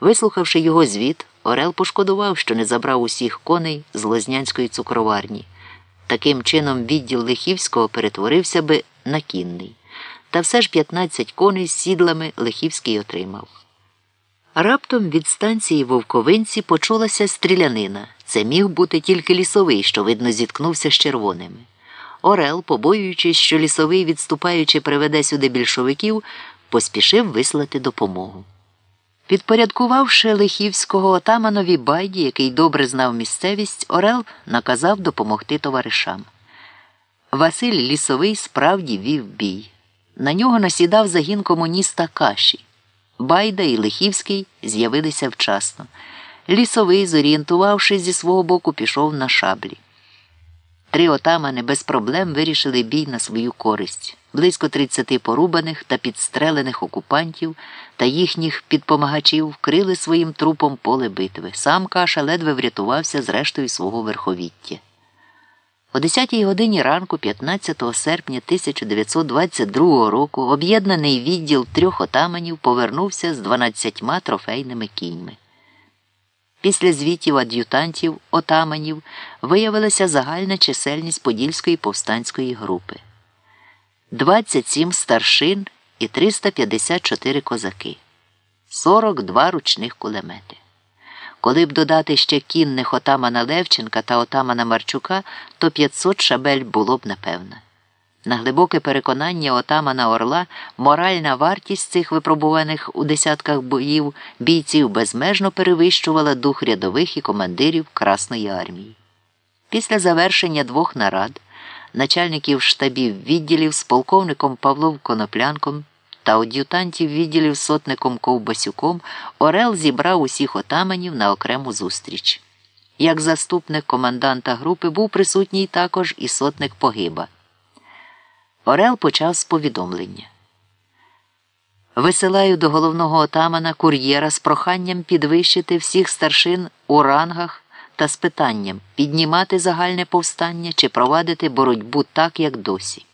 Вислухавши його звіт, Орел пошкодував, що не забрав усіх коней з Лознянської цукроварні. Таким чином, відділ Лихівського перетворився би на кінний. Та все ж 15 коней з сідлами Лихівський отримав. Раптом від станції Вовковинці почулася стрілянина. Це міг бути тільки лісовий, що, видно, зіткнувся з червоними. Орел, побоюючись, що лісовий, відступаючи, приведе сюди більшовиків, поспішив вислати допомогу. Підпорядкувавши Лихівського отаманові байді, який добре знав місцевість, Орел наказав допомогти товаришам. Василь Лісовий справді вів бій. На нього насідав загін комуніста Каші. Байда і Лихівський з'явилися вчасно. Лісовий, зорієнтувавшись зі свого боку, пішов на шаблі. Три отамани без проблем вирішили бій на свою користь. Близько 30 порубаних та підстрелених окупантів та їхніх підпомагачів вкрили своїм трупом поле битви. Сам Каша ледве врятувався з рештою свого верховіття. О 10 годині ранку, 15 серпня 1922 року, об'єднаний відділ трьох отаманів повернувся з 12 трофейними кіньми. Після звітів ад'ютантів отаманів виявилася загальна чисельність Подільської повстанської групи 27 старшин і 354 козаки, 42 ручних кулемети. Коли б додати ще кінних отамана Левченка та отамана Марчука, то 500 шабель було б напевно. На глибоке переконання отамана Орла моральна вартість цих випробуваних у десятках боїв бійців безмежно перевищувала дух рядових і командирів Красної армії. Після завершення двох нарад начальників штабів відділів з полковником Павлом Коноплянком та ад'ютантів відділів сотником Ковбасюком Орел зібрав усіх отаманів на окрему зустріч. Як заступник команданта групи був присутній також і сотник Погиба. Орел почав з повідомлення. Висилаю до головного отамана кур'єра з проханням підвищити всіх старшин у рангах та з питанням піднімати загальне повстання чи провадити боротьбу так, як досі.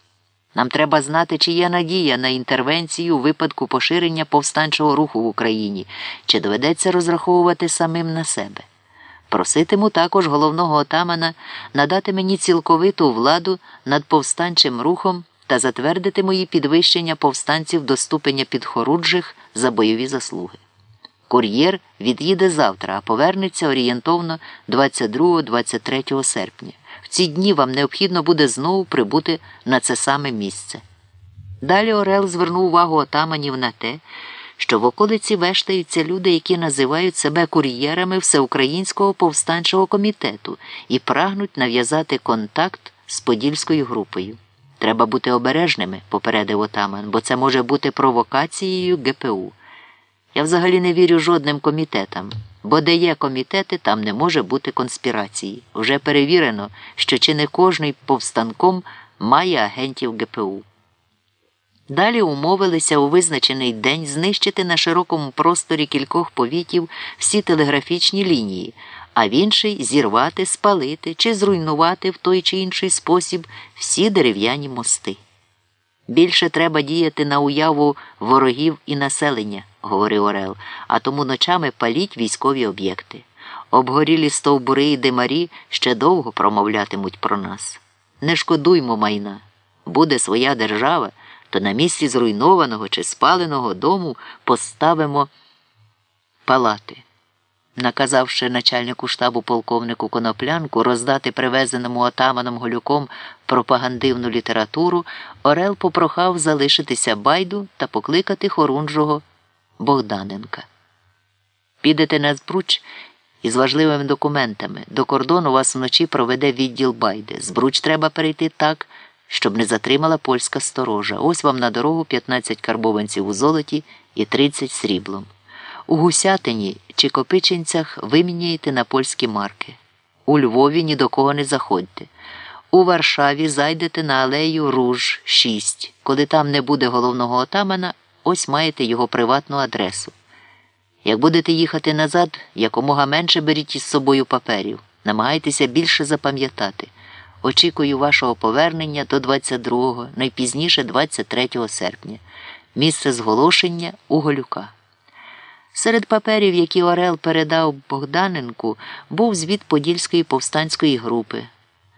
Нам треба знати, чи є надія на інтервенцію у випадку поширення повстанчого руху в Україні, чи доведеться розраховувати самим на себе. Проситиму також головного отамана надати мені цілковиту владу над повстанчим рухом та затвердити мої підвищення повстанців до ступеня підхоруджих за бойові заслуги. Кур'єр від'їде завтра, а повернеться орієнтовно 22-23 серпня. В ці дні вам необхідно буде знову прибути на це саме місце. Далі Орел звернув увагу отаманів на те, що в околиці вештаються люди, які називають себе кур'єрами Всеукраїнського повстанчого комітету і прагнуть нав'язати контакт з Подільською групою. Треба бути обережними, попередив отаман, бо це може бути провокацією ГПУ. Я взагалі не вірю жодним комітетам, бо де є комітети, там не може бути конспірації. Вже перевірено, що чи не кожний повстанком має агентів ГПУ. Далі умовилися у визначений день знищити на широкому просторі кількох повітів всі телеграфічні лінії, а в інший зірвати, спалити чи зруйнувати в той чи інший спосіб всі дерев'яні мости. Більше треба діяти на уяву ворогів і населення, говорив Орел, а тому ночами паліть військові об'єкти. Обгорілі стовбури і димарі ще довго промовлятимуть про нас. Не шкодуймо майна. Буде своя держава, то на місці зруйнованого чи спаленого дому поставимо палати наказавши начальнику штабу полковнику Коноплянку роздати привезеному отаманом Голюком пропагандивну літературу, Орел попрохав залишитися байду та покликати хорунжого Богданенка. Підете на збруч із важливими документами. До кордону вас вночі проведе відділ байди. Збруч треба перейти так, щоб не затримала польська сторожа. Ось вам на дорогу 15 карбованців у золоті і 30 сріблом. У Гусятині чи Копичинцях виміняєте на польські марки. У Львові ні до кого не заходьте. У Варшаві зайдете на алею Руж 6. Коли там не буде головного отамана, ось маєте його приватну адресу. Як будете їхати назад, якомога менше беріть із собою паперів. Намагайтеся більше запам'ятати. Очікую вашого повернення до 22-го, найпізніше 23 серпня. Місце зголошення у Голюка. Серед паперів, які Орел передав Богданенку, був звіт Подільської повстанської групи.